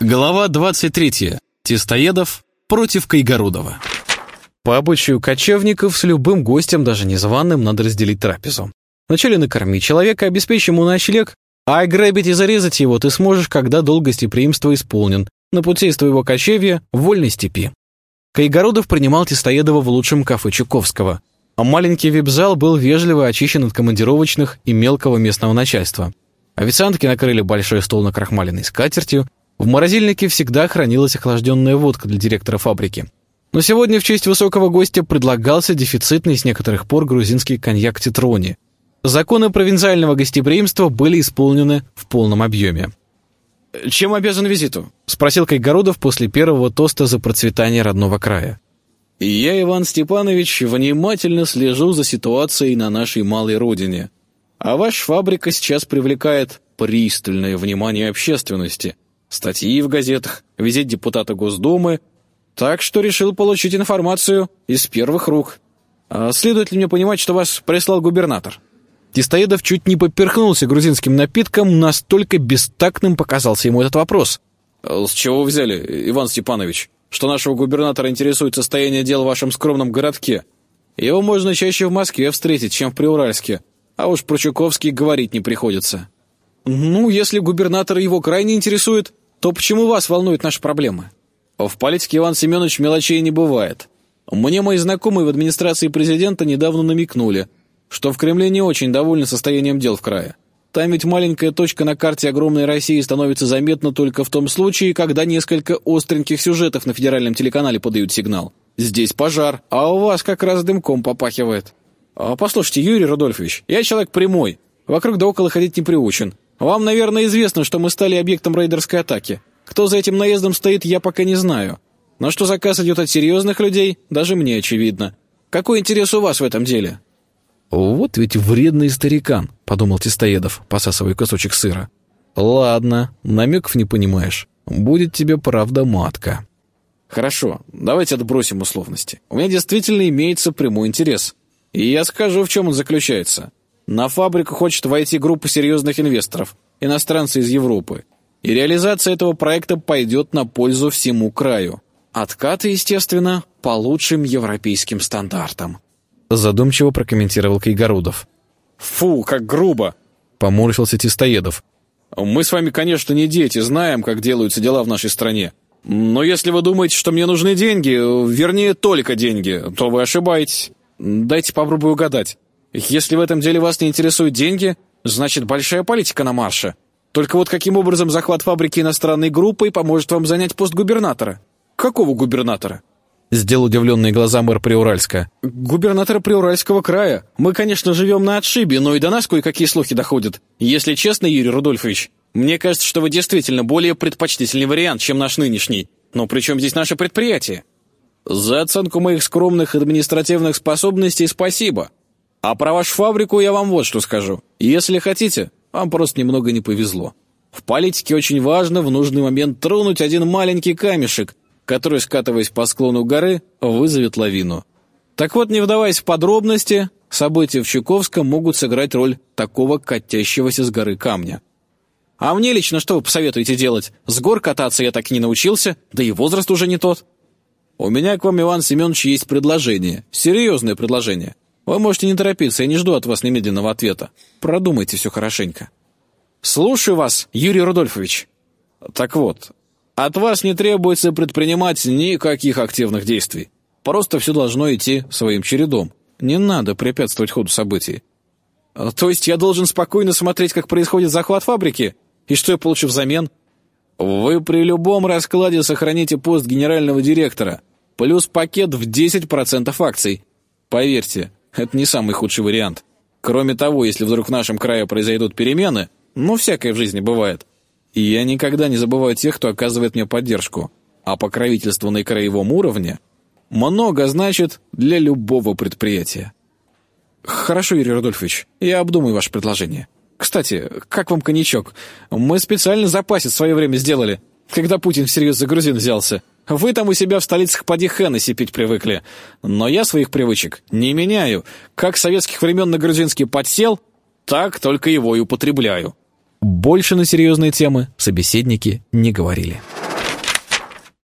Глава 23. Тестоедов против Кайгородова. По обычаю кочевников с любым гостем, даже незваным, надо разделить трапезу. Вначале накорми человека, обеспечь ему ночлег, а ограбить и зарезать его ты сможешь, когда долг гостеприимства исполнен, на пути из твоего кочевья в вольной степи. Кайгородов принимал Тестоедова в лучшем кафе Чуковского, а маленький вип-зал был вежливо очищен от командировочных и мелкого местного начальства. Официантки накрыли большой стол на крахмаленной скатертью, в морозильнике всегда хранилась охлажденная водка для директора фабрики. Но сегодня в честь высокого гостя предлагался дефицитный с некоторых пор грузинский коньяк «Титрони». Законы провинциального гостеприимства были исполнены в полном объеме. «Чем обязан визиту?» — спросил Кайгородов после первого тоста за процветание родного края. «Я, Иван Степанович, внимательно слежу за ситуацией на нашей малой родине. А ваша фабрика сейчас привлекает пристальное внимание общественности — статьи в газетах, визит депутата Госдумы, так что решил получить информацию из первых рук. А следует ли мне понимать, что вас прислал губернатор?» Тистоедов чуть не поперхнулся грузинским напитком, настолько бестактным показался ему этот вопрос. «С чего вы взяли, Иван Степанович, что нашего губернатора интересует состояние дел в вашем скромном городке? Его можно чаще в Москве встретить, чем в Приуральске, а уж про Чуковский говорить не приходится». «Ну, если губернатор его крайне интересует, то почему вас волнуют наши проблемы? В политике, Иван Семенович, мелочей не бывает. Мне мои знакомые в администрации президента недавно намекнули, что в Кремле не очень довольны состоянием дел в крае. Там ведь маленькая точка на карте огромной России становится заметна только в том случае, когда несколько остреньких сюжетов на федеральном телеканале подают сигнал. Здесь пожар, а у вас как раз дымком попахивает. А послушайте, Юрий Рудольфович, я человек прямой, вокруг да около ходить не приучен. Вам, наверное, известно, что мы стали объектом рейдерской атаки. Кто за этим наездом стоит, я пока не знаю. Но что заказ идет от серьезных людей, даже мне очевидно. Какой интерес у вас в этом деле?» «Вот ведь вредный старикан», — подумал Тистоедов, посасывая кусочек сыра. «Ладно, намеков не понимаешь. Будет тебе правда матка». «Хорошо, давайте отбросим условности. У меня действительно имеется прямой интерес. И я скажу, в чем он заключается. На фабрику хочет войти группа серьезных инвесторов, иностранцы из Европы. И реализация этого проекта пойдет на пользу всему краю. Откаты, естественно, по лучшим европейским стандартам. Задумчиво прокомментировал Кайгородов. «Фу, как грубо!» — поморщился Тистоедов. «Мы с вами, конечно, не дети, знаем, как делаются дела в нашей стране. Но если вы думаете, что мне нужны деньги, вернее, только деньги, то вы ошибаетесь. Дайте попробую угадать. Если в этом деле вас не интересуют деньги, значит большая политика на марше. Только вот каким образом захват фабрики иностранной группой поможет вам занять пост губернатора? Какого губернатора? Сделал удивленные глаза мэр Приуральска. «Губернатора Приуральского края. Мы, конечно, живем на отшибе, но и до нас кое-какие слухи доходят. Если честно, Юрий Рудольфович, мне кажется, что вы действительно более предпочтительный вариант, чем наш нынешний. Но при чем здесь наше предприятие? За оценку моих скромных административных способностей спасибо. А про вашу фабрику я вам вот что скажу. Если хотите, вам просто немного не повезло. В политике очень важно в нужный момент тронуть один маленький камешек, который, скатываясь по склону горы, вызовет лавину. Так вот, не вдаваясь в подробности, события в Чуковском могут сыграть роль такого катящегося с горы камня. А мне лично что вы посоветуете делать? С гор кататься я так и не научился, да и возраст уже не тот. У меня к вам, Иван Семенович, есть предложение. Серьезное предложение. Вы можете не торопиться, я не жду от вас немедленного ответа. Продумайте все хорошенько. Слушаю вас, Юрий Рудольфович. Так вот, от вас не требуется предпринимать никаких активных действий. Просто все должно идти своим чередом. Не надо препятствовать ходу событий. То есть я должен спокойно смотреть, как происходит захват фабрики? И что я получу взамен? Вы при любом раскладе сохраните пост генерального директора, плюс пакет в 10% акций. Поверьте, это не самый худший вариант. Кроме того, если вдруг в нашем крае произойдут перемены, ну, всякое в жизни бывает. И я никогда не забываю тех, кто оказывает мне поддержку. А покровительство на краевом уровне много значит для любого предприятия. Хорошо, Юрий Рудольфович, я обдумаю ваше предложение. Кстати, как вам коньячок? Мы специально запасец в свое время сделали, когда Путин всерьез за грузин взялся. Вы там у себя в столицах поди Хеннесси пить привыкли. Но я своих привычек не меняю. Как советских времен на грузинский подсел, так только его и употребляю. Больше на серьезные темы собеседники не говорили.